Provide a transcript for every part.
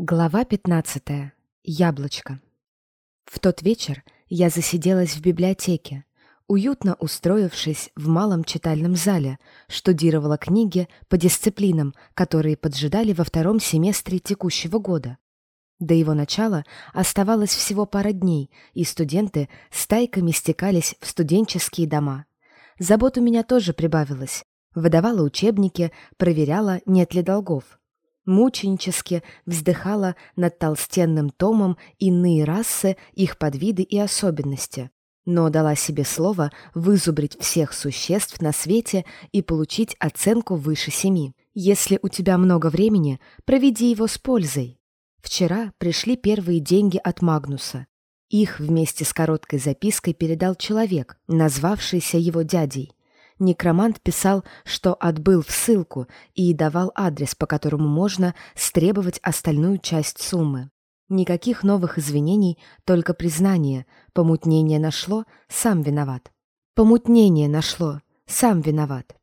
Глава 15. Яблочко. В тот вечер я засиделась в библиотеке, уютно устроившись в малом читальном зале, штудировала книги по дисциплинам, которые поджидали во втором семестре текущего года. До его начала оставалось всего пара дней, и студенты стайками стекались в студенческие дома. Забот у меня тоже прибавилось. Выдавала учебники, проверяла, нет ли долгов мученически вздыхала над толстенным томом иные расы, их подвиды и особенности, но дала себе слово вызубрить всех существ на свете и получить оценку выше семи. Если у тебя много времени, проведи его с пользой. Вчера пришли первые деньги от Магнуса. Их вместе с короткой запиской передал человек, назвавшийся его дядей. Некромант писал, что отбыл в ссылку и давал адрес, по которому можно стребовать остальную часть суммы. Никаких новых извинений, только признание. Помутнение нашло, сам виноват. Помутнение нашло, сам виноват.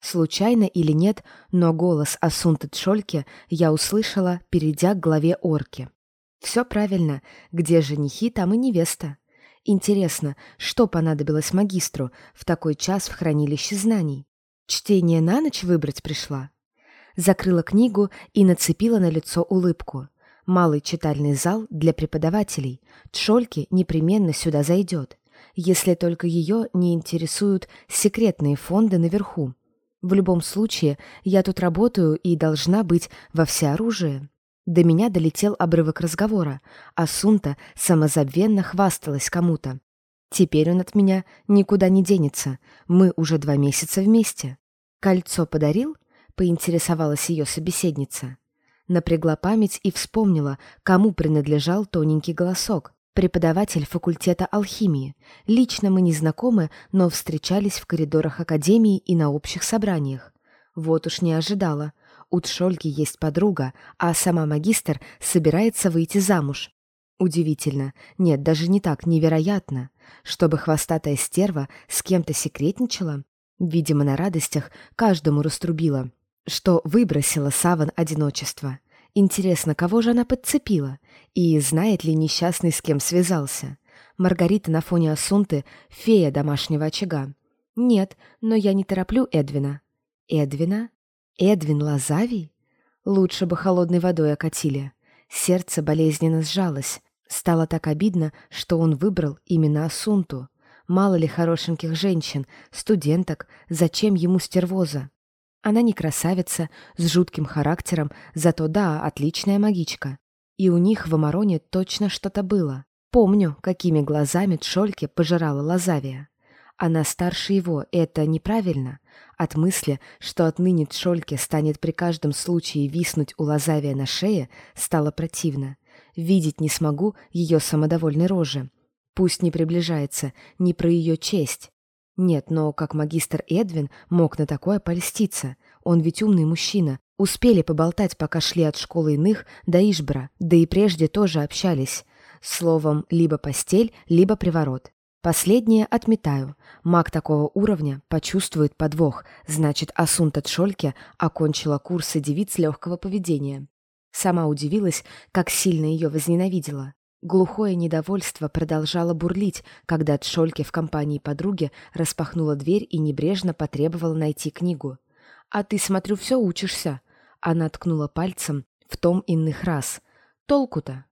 Случайно или нет, но голос Асунты Тшольке я услышала, перейдя к главе орки. Все правильно, где женихи, там и невеста. Интересно, что понадобилось магистру в такой час в хранилище знаний? Чтение на ночь выбрать пришла? Закрыла книгу и нацепила на лицо улыбку. Малый читальный зал для преподавателей. Тшольки непременно сюда зайдет, если только ее не интересуют секретные фонды наверху. В любом случае, я тут работаю и должна быть во всеоружии. До меня долетел обрывок разговора, а Сунта самозабвенно хвасталась кому-то. Теперь он от меня никуда не денется. Мы уже два месяца вместе. Кольцо подарил? Поинтересовалась ее собеседница. Напрягла память и вспомнила, кому принадлежал тоненький голосок. Преподаватель факультета алхимии. Лично мы не знакомы, но встречались в коридорах академии и на общих собраниях. Вот уж не ожидала — у Тшольки есть подруга, а сама магистр собирается выйти замуж. Удивительно, нет, даже не так, невероятно, чтобы хвостатая стерва с кем-то секретничала. Видимо, на радостях каждому раструбила, что выбросила саван одиночества. Интересно, кого же она подцепила? И знает ли несчастный, с кем связался? Маргарита на фоне Асунты — фея домашнего очага. Нет, но я не тороплю Эдвина. Эдвина? Эдвин Лазавий? Лучше бы холодной водой окатили. Сердце болезненно сжалось. Стало так обидно, что он выбрал именно Асунту. Мало ли хорошеньких женщин, студенток, зачем ему стервоза? Она не красавица, с жутким характером, зато да, отличная магичка. И у них в Амароне точно что-то было. Помню, какими глазами Тшольке пожирала Лазавия. Она старше его, это неправильно. От мысли, что отныне Тшольке станет при каждом случае виснуть у Лазавия на шее, стало противно. Видеть не смогу ее самодовольной рожи. Пусть не приближается, не про ее честь. Нет, но как магистр Эдвин мог на такое польститься? Он ведь умный мужчина. Успели поболтать, пока шли от школы иных до Ишбра, да и прежде тоже общались. Словом, либо постель, либо приворот. Последнее отметаю. Маг такого уровня почувствует подвох, значит, Асунта Тшольке окончила курсы девиц легкого поведения. Сама удивилась, как сильно ее возненавидела. Глухое недовольство продолжало бурлить, когда Тшольке в компании подруги распахнула дверь и небрежно потребовала найти книгу. «А ты, смотрю, все учишься». Она ткнула пальцем в том иных раз. «Толку-то?»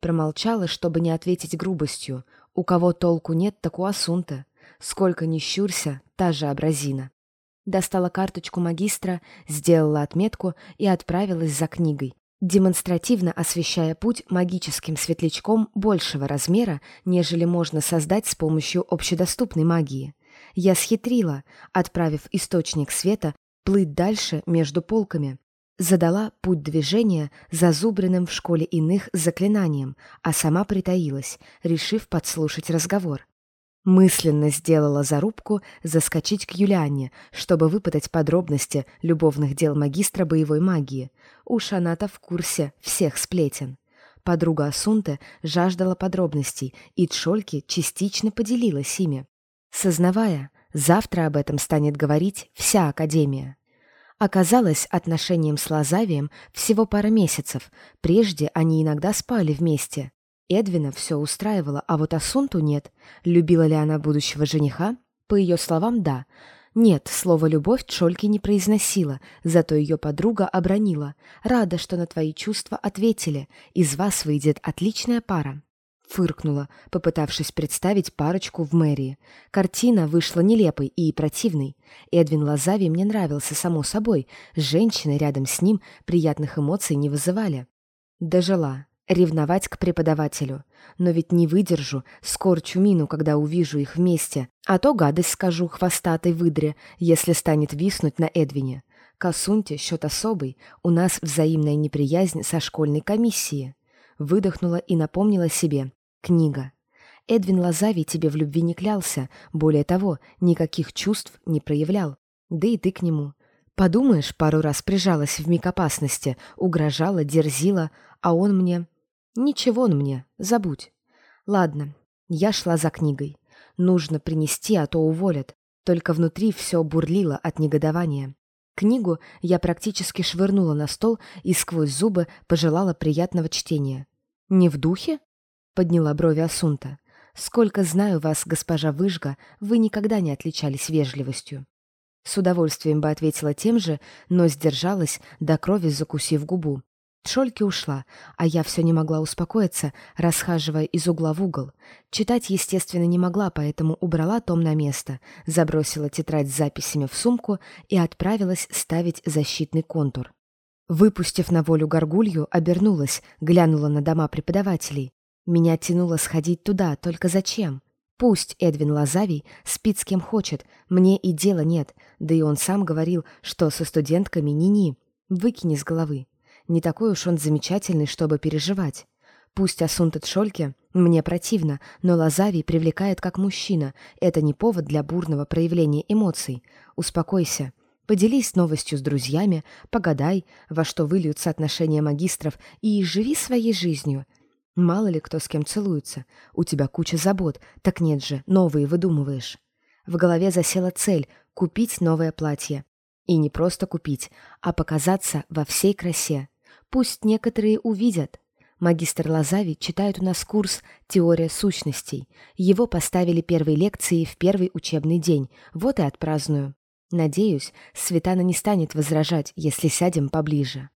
Промолчала, чтобы не ответить грубостью. У кого толку нет, так у Асунта. Сколько ни щурься, та же абразина. Достала карточку магистра, сделала отметку и отправилась за книгой, демонстративно освещая путь магическим светлячком большего размера, нежели можно создать с помощью общедоступной магии. Я схитрила, отправив источник света плыть дальше между полками, задала путь движения зазубренным в школе иных заклинанием, а сама притаилась, решив подслушать разговор. Мысленно сделала зарубку заскочить к Юлиане, чтобы выпытать подробности любовных дел магистра боевой магии. Уж она-то в курсе всех сплетен. Подруга Асунте жаждала подробностей, и Тшольки частично поделилась ими. Сознавая, завтра об этом станет говорить вся Академия. Оказалось, отношениям с Лазавием всего пара месяцев. Прежде они иногда спали вместе. Эдвина все устраивало, а вот Асунту нет. Любила ли она будущего жениха? По ее словам, да. Нет, слово «любовь» Чольки не произносила, зато ее подруга обронила. «Рада, что на твои чувства ответили. Из вас выйдет отличная пара». Фыркнула, попытавшись представить парочку в мэрии. Картина вышла нелепой и противной. Эдвин Лазави мне нравился, само собой. Женщины рядом с ним приятных эмоций не вызывали. Дожила. Ревновать к преподавателю. Но ведь не выдержу, скорчу мину, когда увижу их вместе. А то гадость скажу хвостатой выдре, если станет виснуть на Эдвине. Косуньте счет особый, у нас взаимная неприязнь со школьной комиссии. Выдохнула и напомнила себе, Книга. Эдвин Лазави тебе в любви не клялся, более того, никаких чувств не проявлял. Да и ты к нему. Подумаешь, пару раз прижалась в миг опасности, угрожала, дерзила, а он мне... Ничего он мне, забудь. Ладно, я шла за книгой. Нужно принести, а то уволят. Только внутри все бурлило от негодования. Книгу я практически швырнула на стол и сквозь зубы пожелала приятного чтения. «Не в духе?» Подняла брови Асунта. «Сколько знаю вас, госпожа Выжга, вы никогда не отличались вежливостью». С удовольствием бы ответила тем же, но сдержалась, до крови закусив губу. Шольки ушла, а я все не могла успокоиться, расхаживая из угла в угол. Читать, естественно, не могла, поэтому убрала том на место, забросила тетрадь с записями в сумку и отправилась ставить защитный контур. Выпустив на волю горгулью, обернулась, глянула на дома преподавателей. Меня тянуло сходить туда, только зачем? Пусть Эдвин Лазавий спит с кем хочет, мне и дела нет, да и он сам говорил, что со студентками ни-ни. Выкини с головы. Не такой уж он замечательный, чтобы переживать. Пусть Асунтет Шольке мне противно, но Лазавий привлекает как мужчина. Это не повод для бурного проявления эмоций. Успокойся. Поделись новостью с друзьями, погадай, во что выльются отношения магистров, и живи своей жизнью. Мало ли кто с кем целуется. У тебя куча забот. Так нет же, новые выдумываешь. В голове засела цель — купить новое платье. И не просто купить, а показаться во всей красе. Пусть некоторые увидят. Магистр Лазави читает у нас курс «Теория сущностей». Его поставили первой лекции в первый учебный день. Вот и отпраздную. Надеюсь, Светана не станет возражать, если сядем поближе.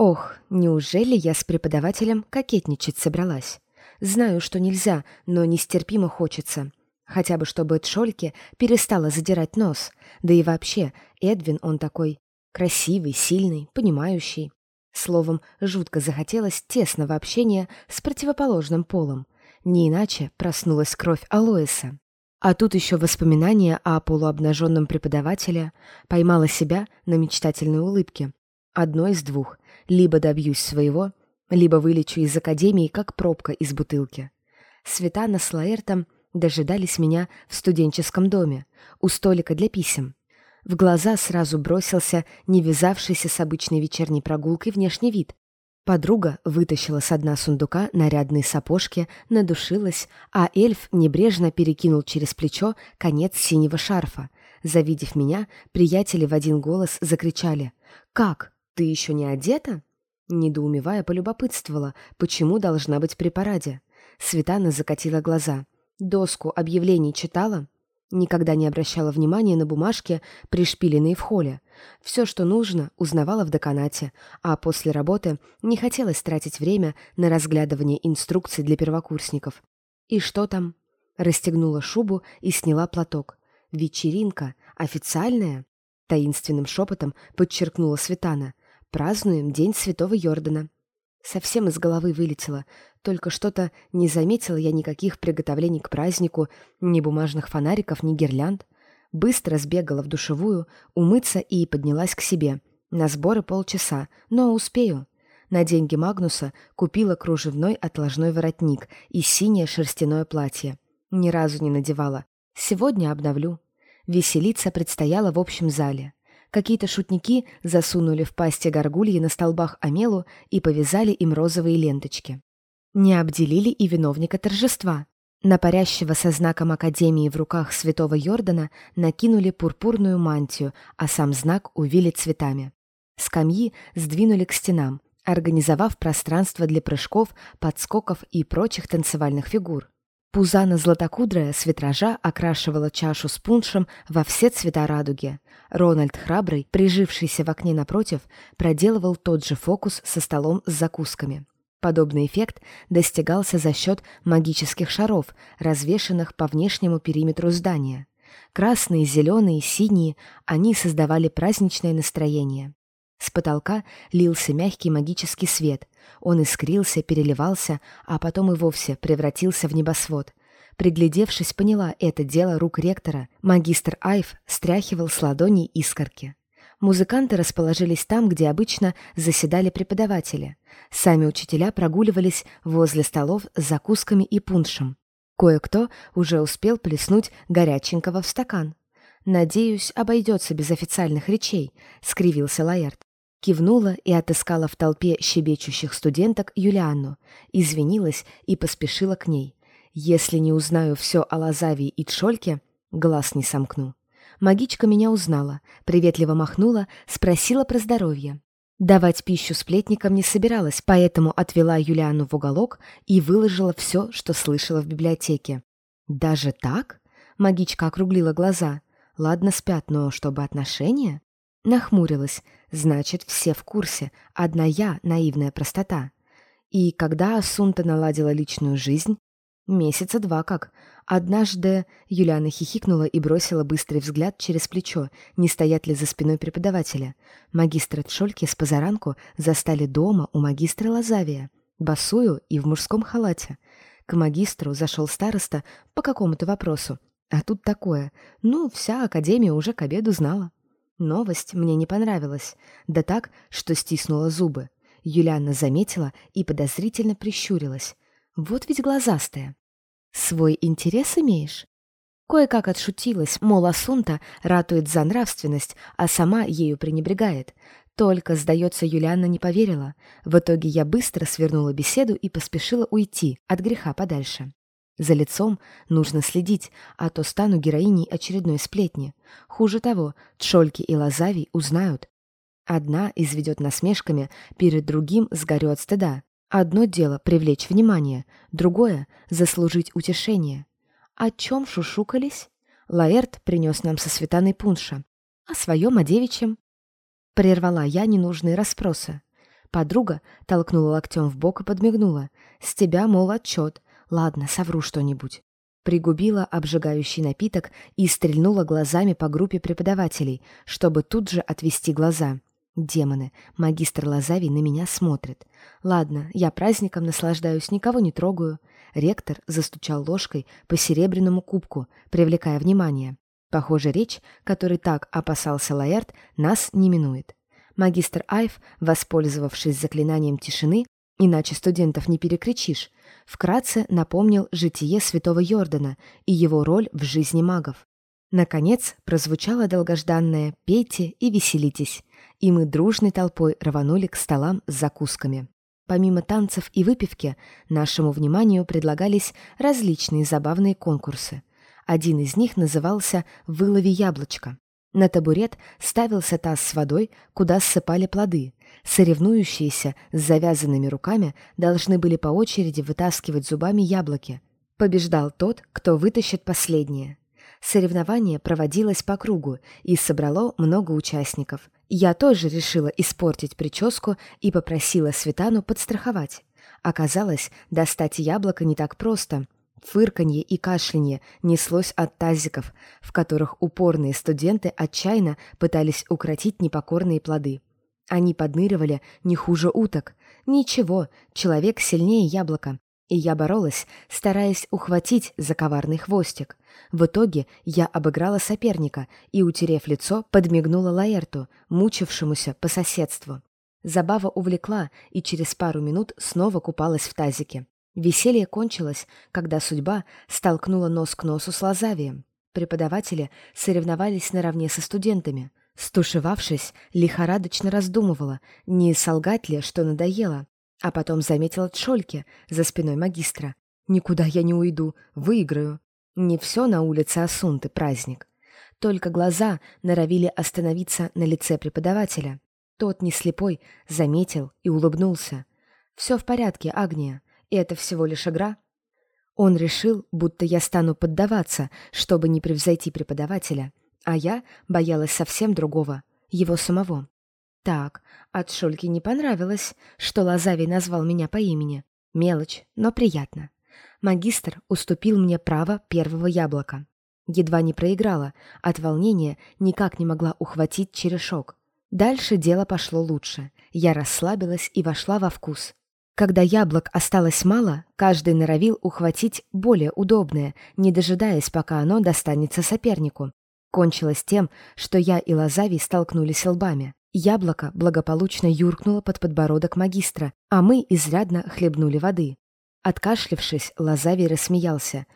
Ох, неужели я с преподавателем кокетничать собралась? Знаю, что нельзя, но нестерпимо хочется. Хотя бы чтобы Тшольке перестала задирать нос. Да и вообще, Эдвин он такой красивый, сильный, понимающий. Словом, жутко захотелось тесного общения с противоположным полом. Не иначе проснулась кровь Алоиса. А тут еще воспоминания о полуобнаженном преподавателе поймала себя на мечтательной улыбке. Одно из двух. Либо добьюсь своего, либо вылечу из академии, как пробка из бутылки. Светана с Лаэртом дожидались меня в студенческом доме, у столика для писем. В глаза сразу бросился не вязавшийся с обычной вечерней прогулкой внешний вид. Подруга вытащила с дна сундука нарядные сапожки, надушилась, а эльф небрежно перекинул через плечо конец синего шарфа. Завидев меня, приятели в один голос закричали «Как? «Ты еще не одета?» Недоумевая, полюбопытствовала, почему должна быть при параде. Светана закатила глаза. «Доску объявлений читала?» Никогда не обращала внимания на бумажки, пришпиленные в холле. Все, что нужно, узнавала в деканате, а после работы не хотелось тратить время на разглядывание инструкций для первокурсников. «И что там?» Расстегнула шубу и сняла платок. «Вечеринка? Официальная?» Таинственным шепотом подчеркнула Светана. Празднуем День Святого Йордана. Совсем из головы вылетело. Только что-то не заметила я никаких приготовлений к празднику, ни бумажных фонариков, ни гирлянд. Быстро сбегала в душевую, умыться и поднялась к себе. На сборы полчаса, но успею. На деньги Магнуса купила кружевной отложной воротник и синее шерстяное платье. Ни разу не надевала. Сегодня обновлю. Веселиться предстояло в общем зале. Какие-то шутники засунули в пасти горгульи на столбах омелу и повязали им розовые ленточки. Не обделили и виновника торжества. На парящего со знаком Академии в руках святого Йордана накинули пурпурную мантию, а сам знак увили цветами. Скамьи сдвинули к стенам, организовав пространство для прыжков, подскоков и прочих танцевальных фигур. Пузана златокудрая с витража окрашивала чашу с пуншем во все цвета радуги. Рональд Храбрый, прижившийся в окне напротив, проделывал тот же фокус со столом с закусками. Подобный эффект достигался за счет магических шаров, развешанных по внешнему периметру здания. Красные, зеленые, синие, они создавали праздничное настроение. С потолка лился мягкий магический свет. Он искрился, переливался, а потом и вовсе превратился в небосвод. Приглядевшись, поняла это дело рук ректора. Магистр Айв стряхивал с ладоней искорки. Музыканты расположились там, где обычно заседали преподаватели. Сами учителя прогуливались возле столов с закусками и пуншем. Кое-кто уже успел плеснуть горяченького в стакан. «Надеюсь, обойдется без официальных речей», — скривился Лаэрт. Кивнула и отыскала в толпе щебечущих студенток Юлианну, извинилась и поспешила к ней. Если не узнаю все о Лазавии и Тшольке, глаз не сомкну. Магичка меня узнала, приветливо махнула, спросила про здоровье. Давать пищу сплетникам не собиралась, поэтому отвела Юлиану в уголок и выложила все, что слышала в библиотеке. «Даже так?» — магичка округлила глаза. «Ладно, спят, но чтобы отношения?» Нахмурилась. Значит, все в курсе. Одна я — наивная простота. И когда Асунта наладила личную жизнь? Месяца два как. Однажды Юлиана хихикнула и бросила быстрый взгляд через плечо, не стоят ли за спиной преподавателя. Магистра Тшольки с позаранку застали дома у магистра Лазавия, босую и в мужском халате. К магистру зашел староста по какому-то вопросу. А тут такое. Ну, вся академия уже к обеду знала. Новость мне не понравилась, да так, что стиснула зубы. Юлианна заметила и подозрительно прищурилась. Вот ведь глазастая. Свой интерес имеешь? Кое-как отшутилась, мол, Асунта ратует за нравственность, а сама ею пренебрегает. Только, сдается, Юлианна не поверила. В итоге я быстро свернула беседу и поспешила уйти от греха подальше. За лицом нужно следить, а то стану героиней очередной сплетни. Хуже того, Тшольки и Лазавий узнают. Одна изведет насмешками, перед другим сгорю от стыда. Одно дело — привлечь внимание, другое — заслужить утешение. О чем шушукались? Лаэрт принес нам со светаной пунша. О своем, о девичьем. Прервала я ненужные расспросы. Подруга толкнула локтем в бок и подмигнула. «С тебя, мол, отчет. Ладно, совру что-нибудь. Пригубила обжигающий напиток и стрельнула глазами по группе преподавателей, чтобы тут же отвести глаза. Демоны, магистр Лазавий на меня смотрит. Ладно, я праздником наслаждаюсь, никого не трогаю. Ректор застучал ложкой по серебряному кубку, привлекая внимание. Похоже, речь, которой так опасался Лаэрт, нас не минует. Магистр Айв, воспользовавшись заклинанием тишины, иначе студентов не перекричишь, вкратце напомнил житие святого Йордана и его роль в жизни магов. Наконец прозвучало долгожданное «пейте и веселитесь», и мы дружной толпой рванули к столам с закусками. Помимо танцев и выпивки, нашему вниманию предлагались различные забавные конкурсы. Один из них назывался «Вылови яблочко». На табурет ставился таз с водой, куда ссыпали плоды. Соревнующиеся с завязанными руками должны были по очереди вытаскивать зубами яблоки. Побеждал тот, кто вытащит последнее. Соревнование проводилось по кругу и собрало много участников. Я тоже решила испортить прическу и попросила Светану подстраховать. Оказалось, достать яблоко не так просто — Фырканье и кашлянье неслось от тазиков, в которых упорные студенты отчаянно пытались укротить непокорные плоды. Они подныривали не хуже уток. Ничего, человек сильнее яблока. И я боролась, стараясь ухватить за коварный хвостик. В итоге я обыграла соперника и, утерев лицо, подмигнула Лаэрту, мучившемуся по соседству. Забава увлекла и через пару минут снова купалась в тазике. Веселье кончилось, когда судьба столкнула нос к носу с Лазавием. Преподаватели соревновались наравне со студентами. Стушевавшись, лихорадочно раздумывала, не солгать ли, что надоело, а потом заметила Тшольке за спиной магистра. Никуда я не уйду, выиграю. Не все на улице Асунты праздник. Только глаза норовили остановиться на лице преподавателя. Тот, не слепой, заметил и улыбнулся. «Все в порядке, Агния. Это всего лишь игра». Он решил, будто я стану поддаваться, чтобы не превзойти преподавателя, а я боялась совсем другого, его самого. Так, от Шульки не понравилось, что Лазавий назвал меня по имени. Мелочь, но приятно. Магистр уступил мне право первого яблока. Едва не проиграла, от волнения никак не могла ухватить черешок. Дальше дело пошло лучше. Я расслабилась и вошла во вкус. Когда яблок осталось мало, каждый норовил ухватить более удобное, не дожидаясь, пока оно достанется сопернику. Кончилось тем, что я и Лазавий столкнулись лбами. Яблоко благополучно юркнуло под подбородок магистра, а мы изрядно хлебнули воды. Откашлившись, Лазавий рассмеялся.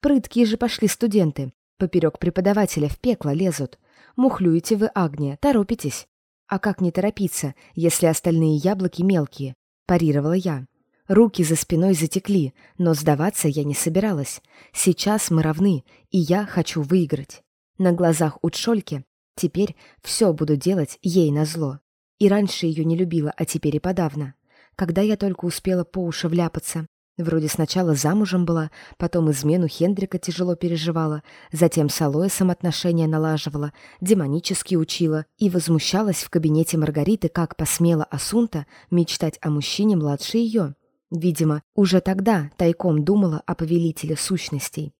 «Прыткие же пошли студенты. Поперек преподавателя в пекло лезут. Мухлюете вы, Агния, торопитесь». «А как не торопиться, если остальные яблоки мелкие?» – парировала я. Руки за спиной затекли, но сдаваться я не собиралась. Сейчас мы равны, и я хочу выиграть. На глазах у Тшольки теперь все буду делать ей назло. И раньше ее не любила, а теперь и подавно. Когда я только успела по уши вляпаться, Вроде сначала замужем была, потом измену Хендрика тяжело переживала, затем с Алоисом отношения налаживала, демонически учила и возмущалась в кабинете Маргариты, как посмела Асунта мечтать о мужчине младше ее. Видимо, уже тогда тайком думала о повелителе сущностей.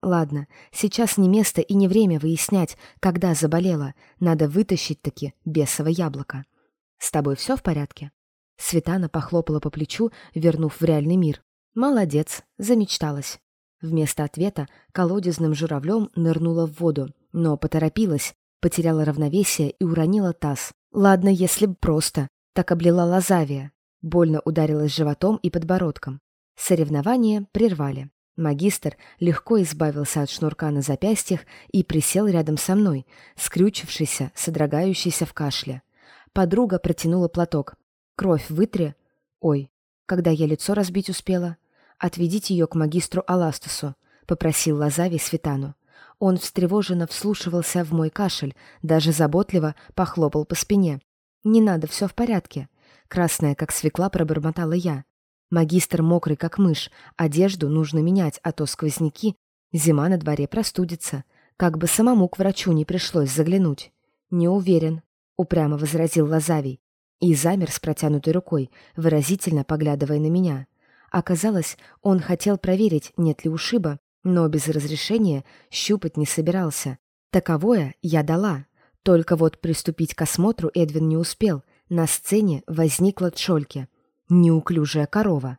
Ладно, сейчас не место и не время выяснять, когда заболела. Надо вытащить-таки бесово яблоко. «С тобой все в порядке?» Светана похлопала по плечу, вернув в реальный мир. «Молодец», замечталась. Вместо ответа колодезным журавлем нырнула в воду, но поторопилась, потеряла равновесие и уронила таз. Ладно, если б просто, так облила лазавия. Больно ударилась животом и подбородком. Соревнования прервали. Магистр легко избавился от шнурка на запястьях и присел рядом со мной, скрючившийся, содрогающийся в кашле. Подруга протянула платок. «Кровь вытри». «Ой, когда я лицо разбить успела?» «Отведите ее к магистру Аластасу», — попросил Лазави Светану. Он встревоженно вслушивался в мой кашель, даже заботливо похлопал по спине. «Не надо, все в порядке». Красная, как свекла, пробормотала я. Магистр мокрый, как мышь. Одежду нужно менять, а то сквозняки. Зима на дворе простудится. Как бы самому к врачу не пришлось заглянуть. «Не уверен», — упрямо возразил Лазавий. И замер с протянутой рукой, выразительно поглядывая на меня. Оказалось, он хотел проверить, нет ли ушиба, но без разрешения щупать не собирался. Таковое я дала. Только вот приступить к осмотру Эдвин не успел. На сцене возникла Тшольке. Неуклюжая корова.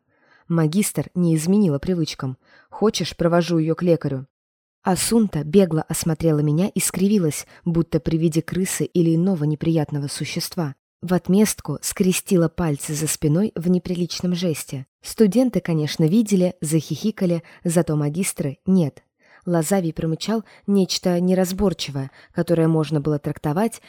Магистр не изменила привычкам. «Хочешь, провожу ее к лекарю?» Асунта бегло осмотрела меня и скривилась, будто при виде крысы или иного неприятного существа. В отместку скрестила пальцы за спиной в неприличном жесте. Студенты, конечно, видели, захихикали, зато магистры — нет. Лазавий промычал нечто неразборчивое, которое можно было трактовать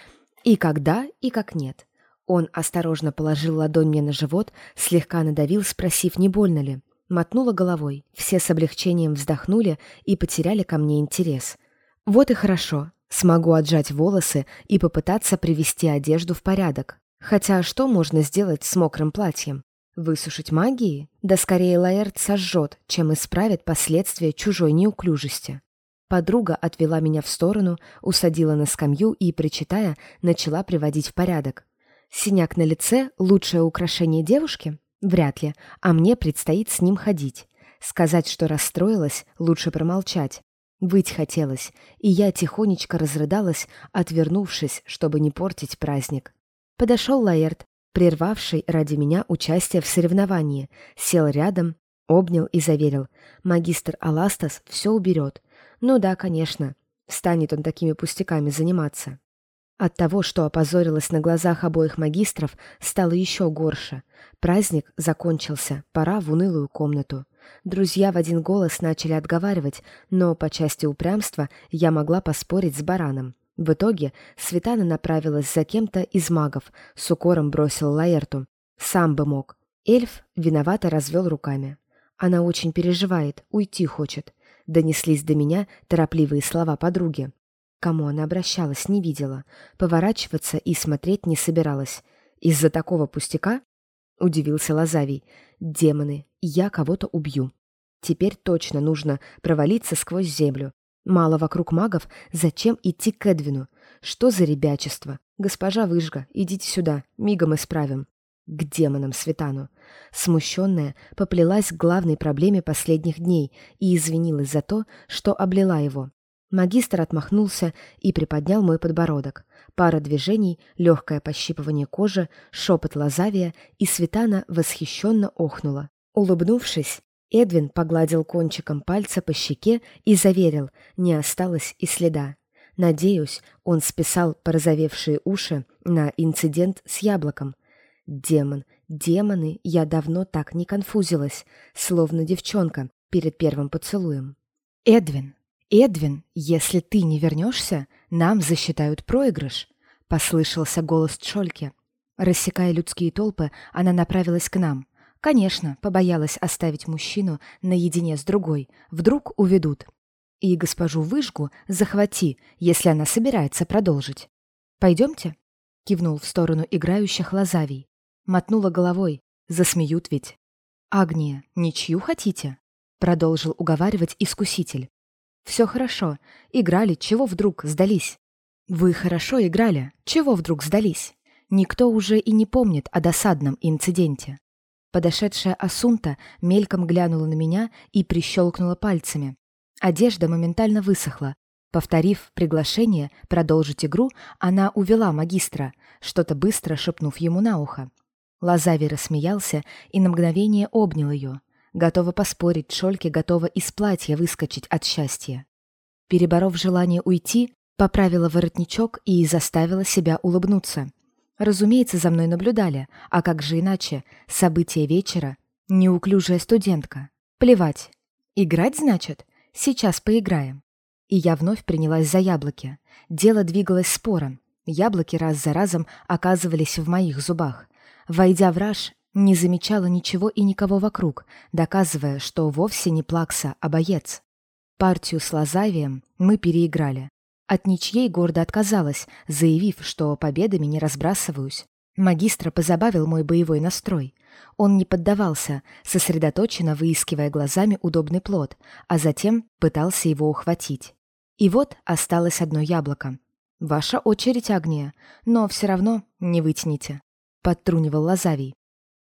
и когда, и как нет. Он осторожно положил ладонь мне на живот, слегка надавил, спросив, не больно ли. Мотнула головой. Все с облегчением вздохнули и потеряли ко мне интерес. Вот и хорошо. Смогу отжать волосы и попытаться привести одежду в порядок. Хотя что можно сделать с мокрым платьем? Высушить магией? Да скорее Лаэрт сожжет, чем исправит последствия чужой неуклюжести. Подруга отвела меня в сторону, усадила на скамью и, причитая, начала приводить в порядок. Синяк на лице — лучшее украшение девушки? Вряд ли, а мне предстоит с ним ходить. Сказать, что расстроилась, лучше промолчать. Выть хотелось, и я тихонечко разрыдалась, отвернувшись, чтобы не портить праздник. Подошел Лаэрт, прервавший ради меня участие в соревновании, сел рядом, обнял и заверил. Магистр Аластас все уберет. Ну да, конечно, станет он такими пустяками заниматься. От того, что опозорилась на глазах обоих магистров, стало еще горше. Праздник закончился, пора в унылую комнату. Друзья в один голос начали отговаривать, но по части упрямства я могла поспорить с бараном. В итоге Светана направилась за кем-то из магов, с укором бросил Лаэрту. Сам бы мог. Эльф виновато развел руками. Она очень переживает, уйти хочет. Донеслись до меня торопливые слова подруги. Кому она обращалась, не видела. Поворачиваться и смотреть не собиралась. Из-за такого пустяка? Удивился Лазавий. Демоны, я кого-то убью. Теперь точно нужно провалиться сквозь землю. Мало вокруг магов, зачем идти к Эдвину? Что за ребячество? Госпожа Выжга, идите сюда, мигом исправим. К демонам Светану. Смущенная, поплелась к главной проблеме последних дней и извинилась за то, что облила его. Магистр отмахнулся и приподнял мой подбородок. Пара движений, легкое пощипывание кожи, шепот лазавия, и Светана восхищенно охнула. Улыбнувшись, Эдвин погладил кончиком пальца по щеке и заверил, не осталось и следа. Надеюсь, он списал порозовевшие уши на инцидент с яблоком. Демон, демоны, я давно так не конфузилась, словно девчонка перед первым поцелуем. «Эдвин, Эдвин, если ты не вернешься, нам засчитают проигрыш», — послышался голос Чольки. Рассекая людские толпы, она направилась к нам. Конечно, побоялась оставить мужчину наедине с другой. Вдруг уведут. И госпожу Выжгу захвати, если она собирается продолжить. «Пойдемте?» — кивнул в сторону играющих лазавий. Мотнула головой. Засмеют ведь. «Агния, ничью хотите?» — продолжил уговаривать искуситель. «Все хорошо. Играли, чего вдруг сдались?» «Вы хорошо играли. Чего вдруг сдались?» Никто уже и не помнит о досадном инциденте. Подошедшая Асунта мельком глянула на меня и прищелкнула пальцами. Одежда моментально высохла. Повторив приглашение продолжить игру, она увела магистра, что-то быстро шепнув ему на ухо. Лазави рассмеялся и на мгновение обнял ее. Готова поспорить, Шольке готова из платья выскочить от счастья. Переборов желание уйти, поправила воротничок и заставила себя улыбнуться. Разумеется, за мной наблюдали, а как же иначе? Событие вечера. Неуклюжая студентка. Плевать. Играть, значит? Сейчас поиграем. И я вновь принялась за яблоки. Дело двигалось спором. Яблоки раз за разом оказывались в моих зубах. Войдя в раж, не замечала ничего и никого вокруг, доказывая, что вовсе не плакса, а боец. Партию с Лазавием мы переиграли. От ничьей гордо отказалась, заявив, что победами не разбрасываюсь. Магистра позабавил мой боевой настрой. Он не поддавался, сосредоточенно выискивая глазами удобный плод, а затем пытался его ухватить. И вот осталось одно яблоко. «Ваша очередь, Агния, но все равно не вытяните» подтрунивал Лазавий.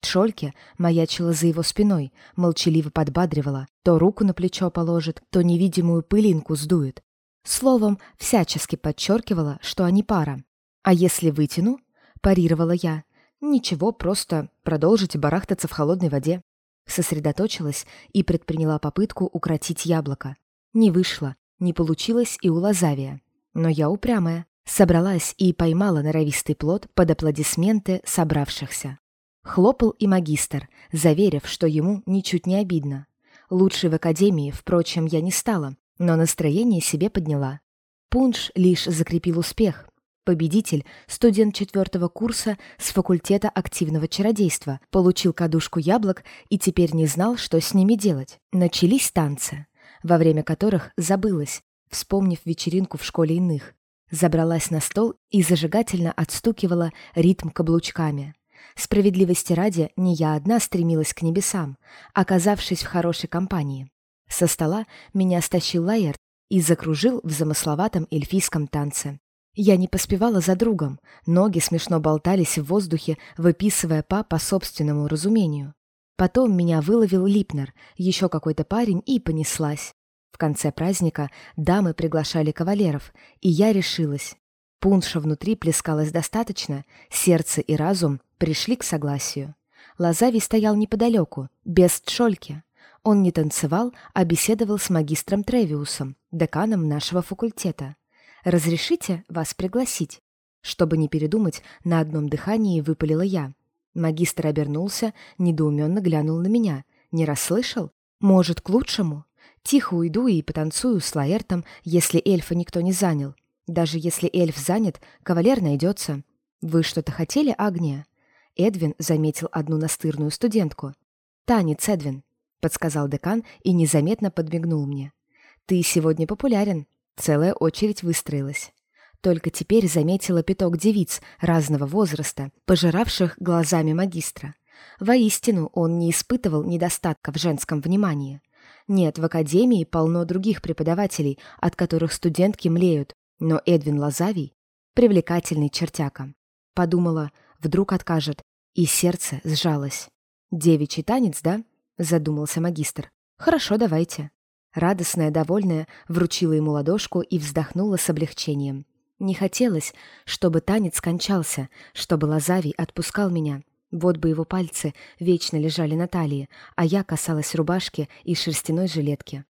Тшольке маячила за его спиной, молчаливо подбадривала, то руку на плечо положит, то невидимую пылинку сдует. Словом, всячески подчеркивала, что они пара. «А если вытяну?» – парировала я. «Ничего, просто продолжите барахтаться в холодной воде». Сосредоточилась и предприняла попытку укротить яблоко. Не вышло, не получилось и у Лазавия. Но я упрямая. Собралась и поймала норовистый плод под аплодисменты собравшихся. Хлопал и магистр, заверив, что ему ничуть не обидно. Лучше в академии, впрочем, я не стала, но настроение себе подняла. Пунш лишь закрепил успех. Победитель, студент четвертого курса с факультета активного чародейства, получил кадушку яблок и теперь не знал, что с ними делать. Начались танцы, во время которых забылась, вспомнив вечеринку в школе иных. Забралась на стол и зажигательно отстукивала ритм каблучками. Справедливости ради, не я одна стремилась к небесам, оказавшись в хорошей компании. Со стола меня стащил Лаэрт и закружил в замысловатом эльфийском танце. Я не поспевала за другом, ноги смешно болтались в воздухе, выписывая па по собственному разумению. Потом меня выловил Липнер, еще какой-то парень, и понеслась. В конце праздника дамы приглашали кавалеров, и я решилась. Пунша внутри плескалось достаточно, сердце и разум пришли к согласию. Лазавий стоял неподалеку, без тшольки. Он не танцевал, а беседовал с магистром Тревиусом, деканом нашего факультета. «Разрешите вас пригласить?» Чтобы не передумать, на одном дыхании выпалила я. Магистр обернулся, недоуменно глянул на меня. Не расслышал? Может, к лучшему? Тихо уйду и потанцую с Лаэртом, если эльфа никто не занял. Даже если эльф занят, кавалер найдется. Вы что-то хотели, Агния?» Эдвин заметил одну настырную студентку. «Танец, Эдвин». — подсказал декан и незаметно подмигнул мне. «Ты сегодня популярен. Целая очередь выстроилась». Только теперь заметила пяток девиц разного возраста, пожиравших глазами магистра. Воистину, он не испытывал недостатка в женском внимании. Нет, в академии полно других преподавателей, от которых студентки млеют, но Эдвин Лазавий — привлекательный чертяка. Подумала, вдруг откажет, и сердце сжалось. «Девичий танец, да?» — задумался магистр. «Хорошо, давайте». Радостная, довольная, вручила ему ладошку и вздохнула с облегчением. Не хотелось, чтобы танец кончался, чтобы Лазавий отпускал меня. Вот бы его пальцы вечно лежали на талии, а я касалась рубашки и шерстяной жилетки.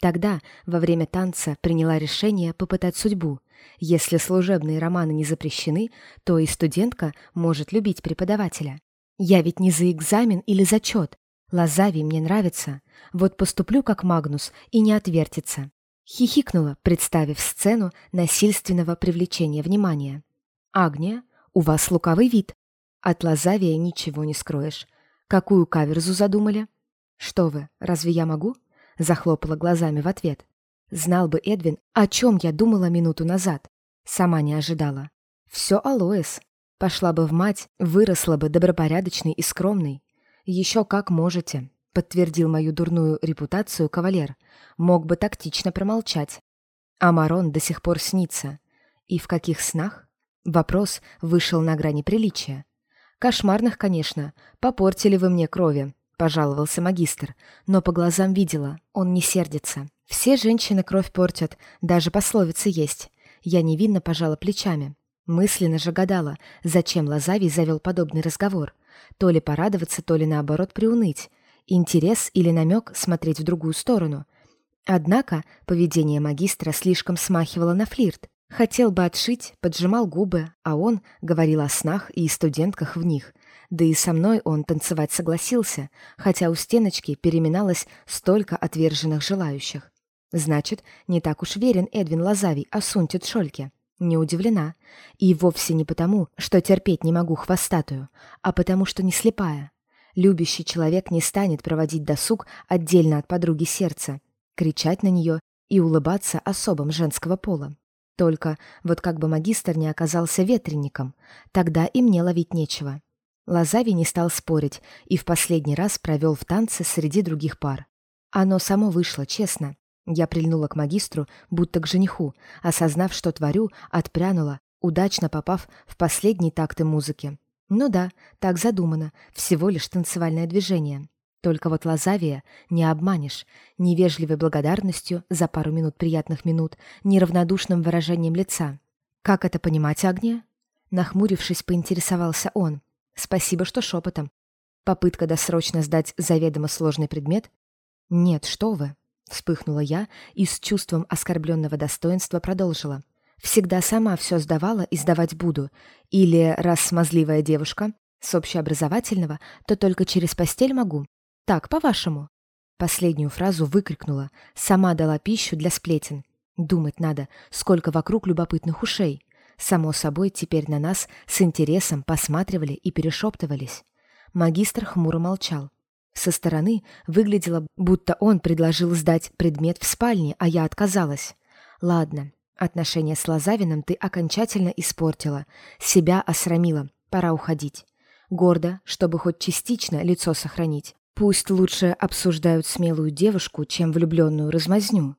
Тогда, во время танца, приняла решение попытать судьбу. Если служебные романы не запрещены, то и студентка может любить преподавателя. Я ведь не за экзамен или зачет. Лазавий мне нравится. Вот поступлю как Магнус и не отвертится. Хихикнула, представив сцену насильственного привлечения внимания. «Агния, у вас лукавый вид. От Лазавия ничего не скроешь. Какую каверзу задумали?» «Что вы, разве я могу?» Захлопала глазами в ответ. Знал бы Эдвин, о чем я думала минуту назад. Сама не ожидала. Все Алоэс. Пошла бы в мать, выросла бы добропорядочной и скромной. Еще как можете, подтвердил мою дурную репутацию кавалер. Мог бы тактично промолчать. А Марон до сих пор снится. И в каких снах? Вопрос вышел на грани приличия. Кошмарных, конечно. Попортили вы мне крови, пожаловался магистр, но по глазам видела, он не сердится. Все женщины кровь портят, даже пословицы есть. Я невинно пожала плечами. Мысленно же гадала, зачем Лазавий завел подобный разговор. То ли порадоваться, то ли наоборот приуныть. Интерес или намек смотреть в другую сторону. Однако поведение магистра слишком смахивало на флирт. Хотел бы отшить, поджимал губы, а он говорил о снах и студентках в них. Да и со мной он танцевать согласился, хотя у стеночки переминалось столько отверженных желающих. Значит, не так уж верен Эдвин Лазавий о Сунте Тшольке. Не удивлена. И вовсе не потому, что терпеть не могу хвостатую, а потому что не слепая. Любящий человек не станет проводить досуг отдельно от подруги сердца, кричать на нее и улыбаться особам женского пола. Только вот как бы магистр не оказался ветренником, тогда и мне ловить нечего. Лазави не стал спорить и в последний раз провел в танце среди других пар. Оно само вышло, честно. Я прильнула к магистру, будто к жениху, осознав, что творю, отпрянула, удачно попав в последние такты музыки. Ну да, так задумано, всего лишь танцевальное движение. Только вот Лазавия не обманешь ни вежливой благодарностью за пару минут приятных минут, ни равнодушным выражением лица. «Как это понимать, Агния?» Нахмурившись, поинтересовался он. «Спасибо, что шепотом. Попытка досрочно сдать заведомо сложный предмет? Нет, что вы. Вспыхнула я и с чувством оскорбленного достоинства продолжила. «Всегда сама все сдавала и сдавать буду. Или, раз смазливая девушка, с общеобразовательного, то только через постель могу. Так, по-вашему?» Последнюю фразу выкрикнула, сама дала пищу для сплетен. Думать надо, сколько вокруг любопытных ушей. Само собой, теперь на нас с интересом посматривали и перешептывались. Магистр хмуро молчал. Со стороны выглядело, будто он предложил сдать предмет в спальне, а я отказалась. Ладно, отношения с Лазавиным ты окончательно испортила, себя осрамила, пора уходить. Гордо, чтобы хоть частично лицо сохранить. Пусть лучше обсуждают смелую девушку, чем влюбленную размазню.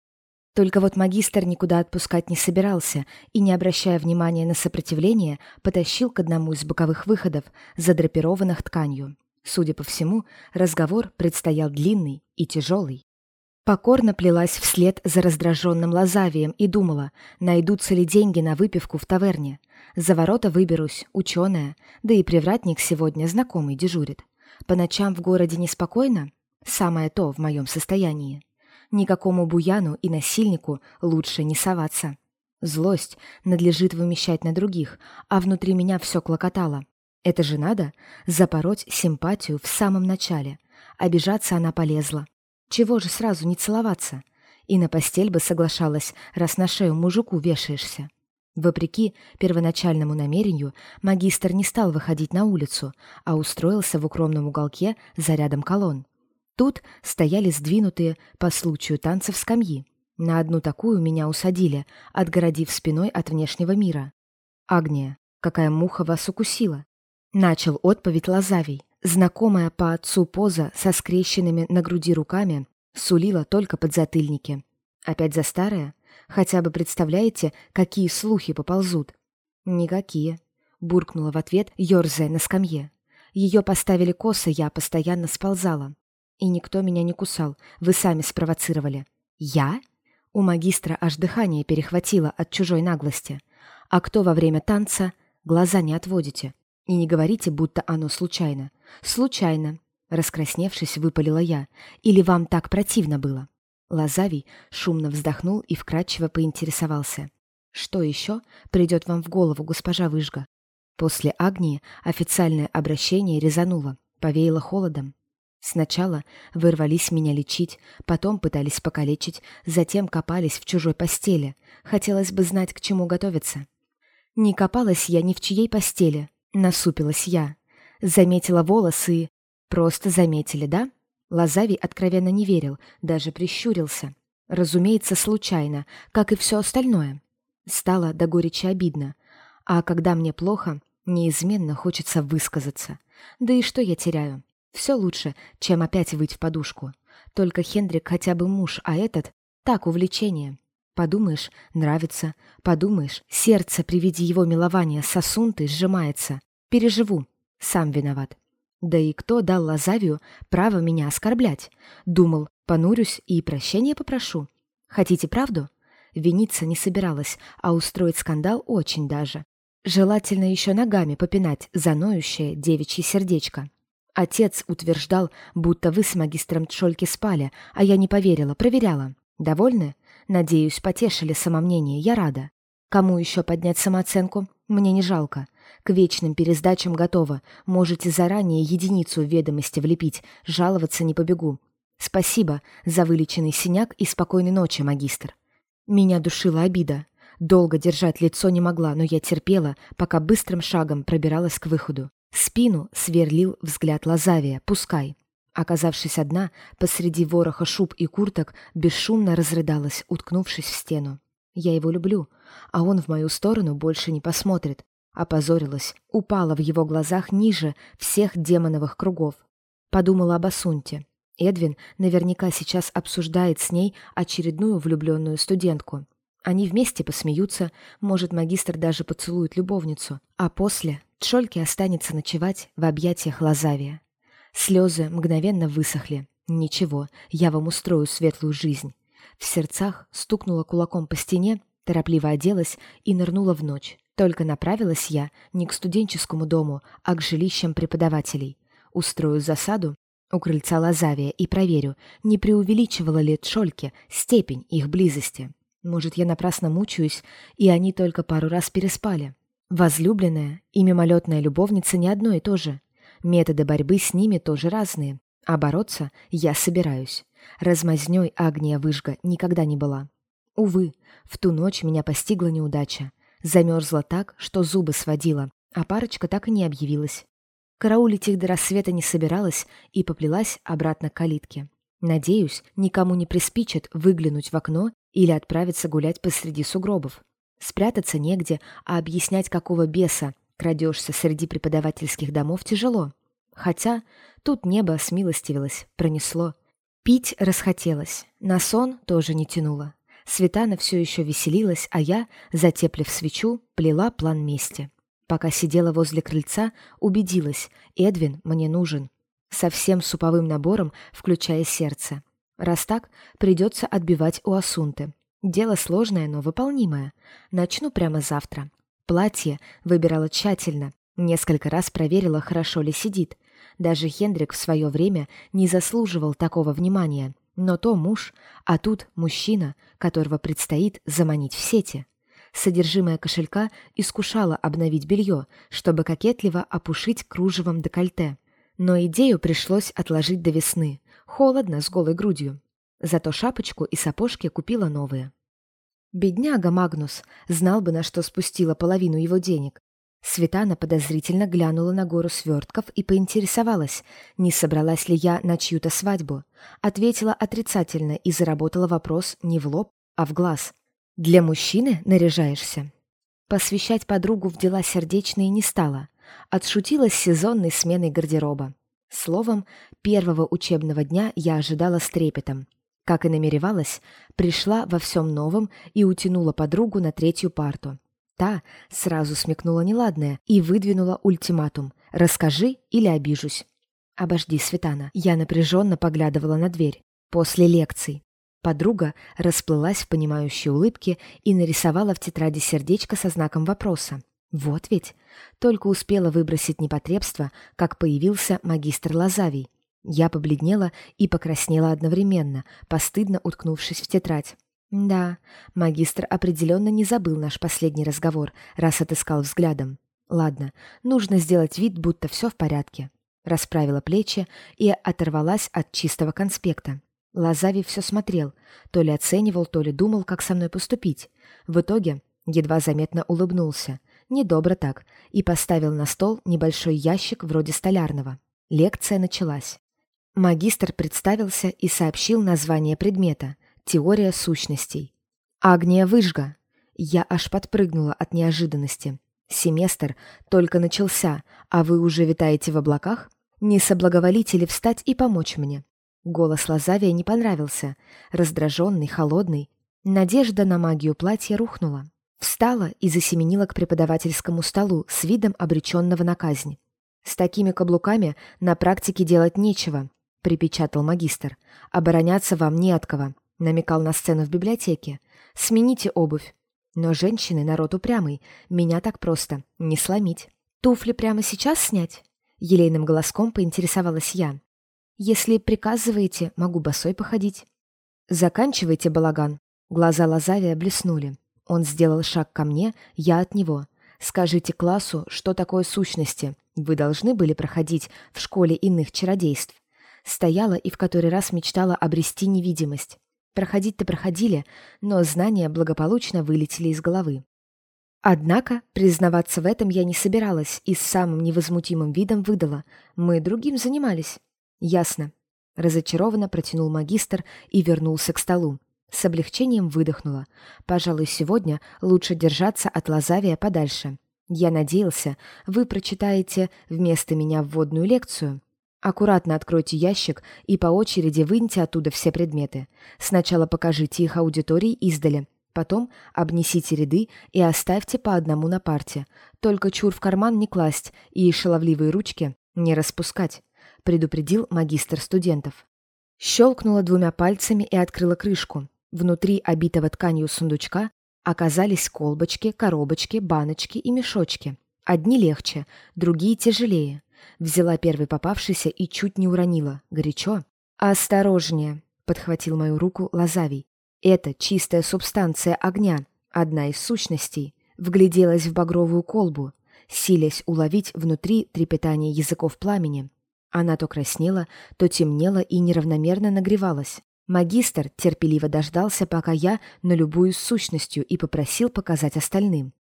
Только вот магистр никуда отпускать не собирался и, не обращая внимания на сопротивление, потащил к одному из боковых выходов, задрапированных тканью. Судя по всему, разговор предстоял длинный и тяжелый. Покорно плелась вслед за раздраженным лазавием и думала, найдутся ли деньги на выпивку в таверне. За ворота выберусь, ученая, да и привратник сегодня знакомый дежурит. По ночам в городе неспокойно? Самое то в моем состоянии. Никакому буяну и насильнику лучше не соваться. Злость надлежит вымещать на других, а внутри меня все клокотало. Это же надо запороть симпатию в самом начале. Обижаться она полезла. Чего же сразу не целоваться? И на постель бы соглашалась, раз на шею мужику вешаешься. Вопреки первоначальному намерению, магистр не стал выходить на улицу, а устроился в укромном уголке за рядом колонн. Тут стояли сдвинутые по случаю танцев скамьи. На одну такую меня усадили, отгородив спиной от внешнего мира. «Агния, какая муха вас укусила?» Начал отповедь Лазавий. Знакомая по отцу поза со скрещенными на груди руками сулила только подзатыльники. Опять за старое? Хотя бы представляете, какие слухи поползут? Никакие. Буркнула в ответ, ерзая на скамье. Ее поставили косо, я постоянно сползала. И никто меня не кусал, вы сами спровоцировали. Я? У магистра аж дыхание перехватило от чужой наглости. А кто во время танца? Глаза не отводите. И не говорите, будто оно случайно. Случайно. Раскрасневшись, выпалила я. Или вам так противно было? Лазавий шумно вздохнул и вкрадчиво поинтересовался. «Что еще придет вам в голову, госпожа Выжга?» После Агнии официальное обращение резануло, повеяло холодом. Сначала вырвались меня лечить, потом пытались покалечить, затем копались в чужой постели. Хотелось бы знать, к чему готовиться. Не копалась я ни в чьей постели, насупилась я. Заметила волосы. Просто заметили, да? Лазавий откровенно не верил, даже прищурился. Разумеется, случайно, как и все остальное. Стало до горечи обидно. А когда мне плохо, неизменно хочется высказаться. Да и что я теряю? Все лучше, чем опять выть в подушку. Только Хендрик хотя бы муж, а этот — так, увлечение. Подумаешь, нравится. Подумаешь, сердце при виде его милования сосунты сжимается. Переживу. Сам виноват. Да и кто дал Лазавию право меня оскорблять? Думал, понурюсь и прощения попрошу. Хотите правду? Виниться не собиралась, а устроить скандал очень даже. Желательно еще ногами попинать заноющее девичье сердечко. Отец утверждал, будто вы с магистром Тшольки спали, а я не поверила, проверяла. Довольны? Надеюсь, потешили самомнение, я рада. Кому еще поднять самооценку? Мне не жалко. К вечным пересдачам готова. Можете заранее единицу ведомости влепить. Жаловаться не побегу. Спасибо за вылеченный синяк и спокойной ночи, магистр. Меня душила обида. Долго держать лицо не могла, но я терпела, пока быстрым шагом пробиралась к выходу. Спину сверлил взгляд Лазавия, пускай. Оказавшись одна, посреди вороха шуб и курток, бесшумно разрыдалась, уткнувшись в стену. Я его люблю, а он в мою сторону больше не посмотрит. Опозорилась, упала в его глазах ниже всех демоновых кругов. Подумала об Асунте. Эдвин наверняка сейчас обсуждает с ней очередную влюбленную студентку. Они вместе посмеются, может, магистр даже поцелует любовницу, а после Тшольке останется ночевать в объятиях Лазавия. Слезы мгновенно высохли. Ничего, я вам устрою светлую жизнь. В сердцах стукнула кулаком по стене, торопливо оделась и нырнула в ночь. Только направилась я не к студенческому дому, а к жилищам преподавателей. Устрою засаду у крыльца Лазавия и проверю, не преувеличивала ли Тшольке степень их близости. Может, я напрасно мучаюсь, и они только пару раз переспали. Возлюбленная и мимолетная любовница не одно и то же. Методы борьбы с ними тоже разные. А бороться я собираюсь. Размазнёй Агния Выжга никогда не была. Увы, в ту ночь меня постигла неудача. Замерзла так, что зубы сводила, а парочка так и не объявилась. Караулить их до рассвета не собиралась и поплелась обратно к калитке. Надеюсь, никому не приспичит выглянуть в окно или отправиться гулять посреди сугробов. Спрятаться негде, а объяснять, какого беса крадешься среди преподавательских домов, тяжело. Хотя тут небо смилостивилось, пронесло. Пить расхотелось, на сон тоже не тянуло. Светана все еще веселилась, а я, затеплив свечу, плела план мести. Пока сидела возле крыльца, убедилась, Эдвин мне нужен. Со всем суповым набором, включая сердце. Раз так, придется отбивать у Асунты. Дело сложное, но выполнимое. Начну прямо завтра. Платье выбирала тщательно. Несколько раз проверила, хорошо ли сидит. Даже Хендрик в свое время не заслуживал такого внимания. Но то муж, а тут мужчина, которого предстоит заманить в сети. Содержимое кошелька искушало обновить белье, чтобы кокетливо опушить кружевом декольте. Но идею пришлось отложить до весны. Холодно, с голой грудью. Зато шапочку и сапожки купила новые. Бедняга Магнус знал бы, на что спустила половину его денег. Светана подозрительно глянула на гору свертков и поинтересовалась, не собралась ли я на чью-то свадьбу. Ответила отрицательно и заработала вопрос не в лоб, а в глаз. «Для мужчины наряжаешься?» Посвящать подругу в дела сердечные не стала. Отшутилась сезонной сменой гардероба. Словом, первого учебного дня я ожидала с трепетом. Как и намеревалась, пришла во всем новом и утянула подругу на третью парту. Та сразу смекнула неладное и выдвинула ультиматум «Расскажи или обижусь». «Обожди, Светана». Я напряженно поглядывала на дверь. После лекций. Подруга расплылась в понимающей улыбке и нарисовала в тетради сердечко со знаком вопроса. Вот ведь. Только успела выбросить непотребство, как появился магистр Лазавий. Я побледнела и покраснела одновременно, постыдно уткнувшись в тетрадь. Да, магистр определенно не забыл наш последний разговор, раз отыскал взглядом. Ладно, нужно сделать вид, будто все в порядке. Расправила плечи и оторвалась от чистого конспекта. Лазави все смотрел, то ли оценивал, то ли думал, как со мной поступить. В итоге едва заметно улыбнулся, недобро так, и поставил на стол небольшой ящик вроде столярного. Лекция началась. Магистр представился и сообщил название предмета — Теория сущностей. Агния Выжга. Я аж подпрыгнула от неожиданности. Семестр только начался, а вы уже витаете в облаках? Не соблаговолите ли встать и помочь мне? Голос Лазавия не понравился. Раздраженный, холодный. Надежда на магию платья рухнула. Встала и засеменила к преподавательскому столу с видом обреченного на казнь. «С такими каблуками на практике делать нечего», — припечатал магистр. «Обороняться вам не от кого намекал на сцену в библиотеке. «Смените обувь». Но женщины — народ упрямый, меня так просто не сломить. «Туфли прямо сейчас снять?» Елейным голоском поинтересовалась я. «Если приказываете, могу босой походить». «Заканчивайте балаган». Глаза Лазавия блеснули. Он сделал шаг ко мне, я от него. «Скажите классу, что такое сущности. Вы должны были проходить в школе иных чародейств». Стояла и в который раз мечтала обрести невидимость. Проходить-то проходили, но знания благополучно вылетели из головы. Однако признаваться в этом я не собиралась и с самым невозмутимым видом выдала. Мы другим занимались. Ясно. Разочарованно протянул магистр и вернулся к столу. С облегчением выдохнула. Пожалуй, сегодня лучше держаться от Лазавия подальше. Я надеялся, вы прочитаете вместо меня вводную лекцию. Аккуратно откройте ящик и по очереди выньте оттуда все предметы. Сначала покажите их аудитории издали, потом обнесите ряды и оставьте по одному на парте. Только чур в карман не класть и шаловливые ручки не распускать, предупредил магистр студентов. Щелкнула двумя пальцами и открыла крышку. Внутри обитого тканью сундучка оказались колбочки, коробочки, баночки и мешочки. Одни легче, другие тяжелее. Взяла первый попавшийся и чуть не уронила. Горячо. «Осторожнее!» — подхватил мою руку Лазавий. «Это чистая субстанция огня, одна из сущностей». Вгляделась в багровую колбу, силясь уловить внутри трепетание языков пламени. Она то краснела, то темнела и неравномерно нагревалась. Магистр терпеливо дождался, пока я налюбуюсь сущностью и попросил показать остальным.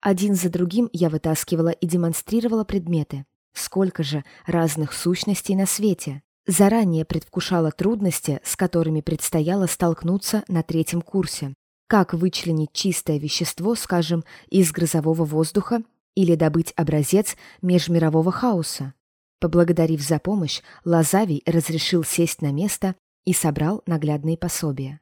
Один за другим я вытаскивала и демонстрировала предметы. Сколько же разных сущностей на свете! Заранее предвкушала трудности, с которыми предстояло столкнуться на третьем курсе. Как вычленить чистое вещество, скажем, из грозового воздуха или добыть образец межмирового хаоса? Поблагодарив за помощь, Лазавий разрешил сесть на место и собрал наглядные пособия.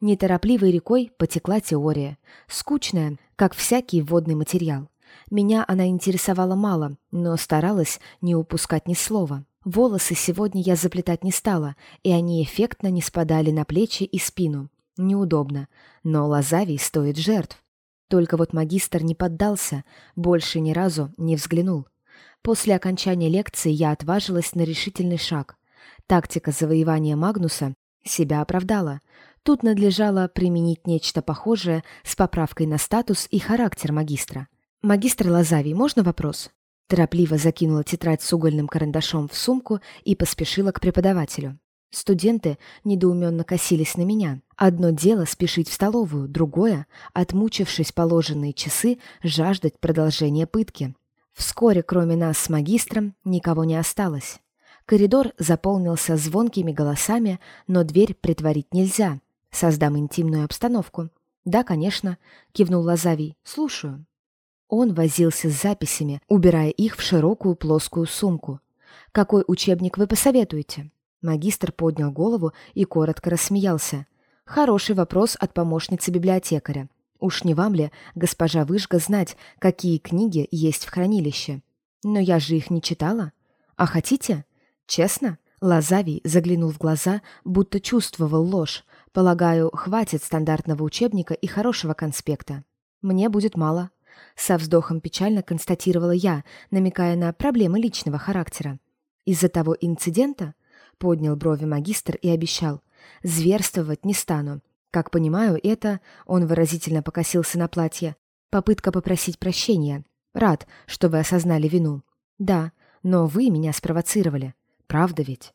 Неторопливой рекой потекла теория, скучная, как всякий вводный материал. Меня она интересовала мало, но старалась не упускать ни слова. Волосы сегодня я заплетать не стала, и они эффектно не спадали на плечи и спину. Неудобно, но Лазавий стоит жертв. Только вот магистр не поддался, больше ни разу не взглянул. После окончания лекции я отважилась на решительный шаг. Тактика завоевания Магнуса себя оправдала. Тут надлежало применить нечто похожее с поправкой на статус и характер магистра. «Магистр Лазавий, можно вопрос?» Торопливо закинула тетрадь с угольным карандашом в сумку и поспешила к преподавателю. Студенты недоуменно косились на меня. Одно дело спешить в столовую, другое — отмучившись положенные часы, жаждать продолжения пытки. Вскоре, кроме нас с магистром, никого не осталось. Коридор заполнился звонкими голосами, но дверь притворить нельзя. Создам интимную обстановку. «Да, конечно», — кивнул Лазавий. «Слушаю». Он возился с записями, убирая их в широкую плоскую сумку. «Какой учебник вы посоветуете?» Магистр поднял голову и коротко рассмеялся. «Хороший вопрос от помощницы библиотекаря. Уж не вам ли, госпожа Выжга, знать, какие книги есть в хранилище? Но я же их не читала. А хотите? Честно?» Лазавий заглянул в глаза, будто чувствовал ложь. Полагаю, хватит стандартного учебника и хорошего конспекта. Мне будет мало. Со вздохом печально констатировала я, намекая на проблемы личного характера. Из-за того инцидента поднял брови магистр и обещал. Зверствовать не стану. Как понимаю, это, он выразительно покосился на платье, попытка попросить прощения. Рад, что вы осознали вину. Да, но вы меня спровоцировали. Правда ведь?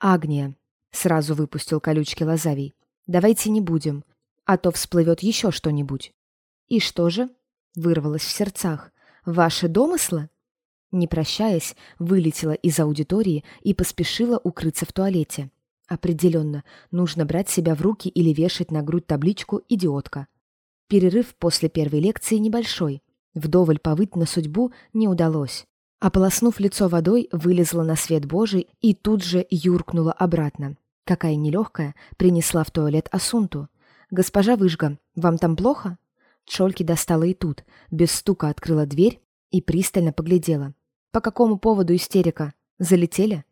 Агния, сразу выпустил колючки Лазавий. Давайте не будем, а то всплывет еще что-нибудь. И что же? Вырвалось в сердцах. Ваши домыслы? Не прощаясь, вылетела из аудитории и поспешила укрыться в туалете. Определенно, нужно брать себя в руки или вешать на грудь табличку «Идиотка». Перерыв после первой лекции небольшой. Вдоволь повыть на судьбу не удалось. Ополоснув лицо водой, вылезла на свет Божий и тут же юркнула обратно. Какая нелегкая, принесла в туалет Асунту. «Госпожа Выжга, вам там плохо?» Чольки достала и тут, без стука открыла дверь и пристально поглядела. По какому поводу истерика? Залетели?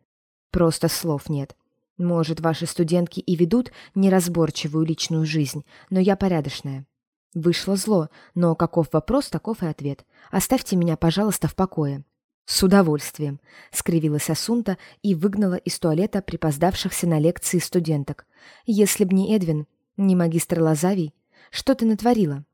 Просто слов нет. Может, ваши студентки и ведут неразборчивую личную жизнь, но я порядочная. Вышло зло, но каков вопрос, таков и ответ. Оставьте меня, пожалуйста, в покое. С удовольствием, скривилась Асунта и выгнала из туалета припоздавшихся на лекции студенток. Если б не Эдвин, не магистр Лазавий, что ты натворила?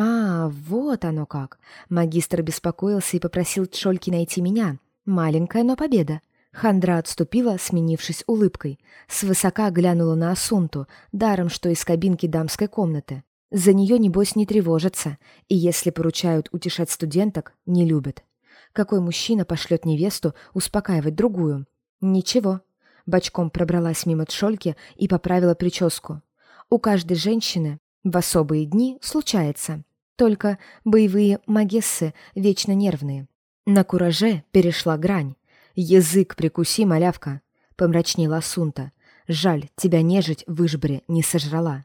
«А, вот оно как!» Магистр беспокоился и попросил Чольки найти меня. Маленькая, но победа. Хандра отступила, сменившись улыбкой. Свысока глянула на Асунту, даром, что из кабинки дамской комнаты. За нее, небось, не тревожатся, и если поручают утешать студенток, не любят. Какой мужчина пошлет невесту успокаивать другую? Ничего. Бочком пробралась мимо Тшольки и поправила прическу. У каждой женщины в особые дни случается. Только боевые магессы вечно нервные. На кураже перешла грань. «Язык прикуси, малявка!» — помрачнела Асунта. «Жаль, тебя нежить в Ижбре не сожрала».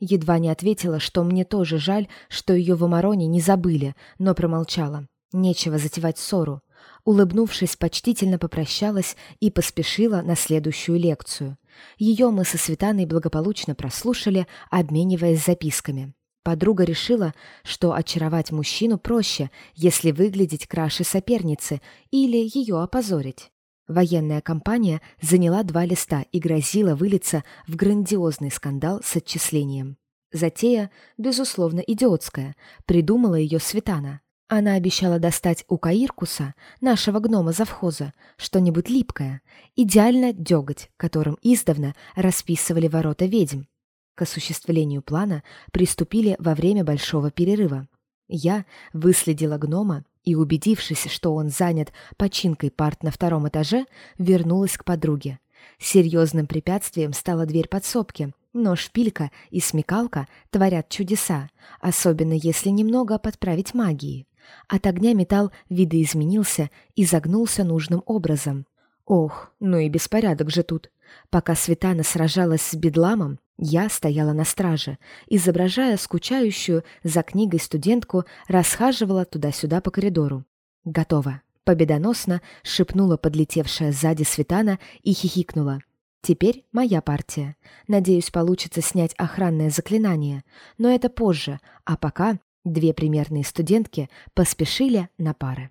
Едва не ответила, что мне тоже жаль, что ее в Амароне не забыли, но промолчала. Нечего затевать ссору. Улыбнувшись, почтительно попрощалась и поспешила на следующую лекцию. Ее мы со Светаной благополучно прослушали, обмениваясь записками. Подруга решила, что очаровать мужчину проще, если выглядеть краше соперницы или ее опозорить. Военная компания заняла два листа и грозила вылиться в грандиозный скандал с отчислением. Затея, безусловно, идиотская, придумала ее Светана. Она обещала достать у Каиркуса, нашего гнома завхоза, что-нибудь липкое, идеально деготь, которым издавна расписывали ворота ведьм. К осуществлению плана приступили во время большого перерыва. Я выследила гнома и, убедившись, что он занят починкой парт на втором этаже, вернулась к подруге. Серьезным препятствием стала дверь подсобки, но шпилька и смекалка творят чудеса, особенно если немного подправить магии. От огня металл видоизменился и загнулся нужным образом. Ох, ну и беспорядок же тут. Пока Светана сражалась с бедламом, я стояла на страже, изображая скучающую за книгой студентку, расхаживала туда-сюда по коридору. «Готово!» — победоносно шепнула подлетевшая сзади Светана и хихикнула. «Теперь моя партия. Надеюсь, получится снять охранное заклинание, но это позже, а пока Две примерные студентки поспешили на пары.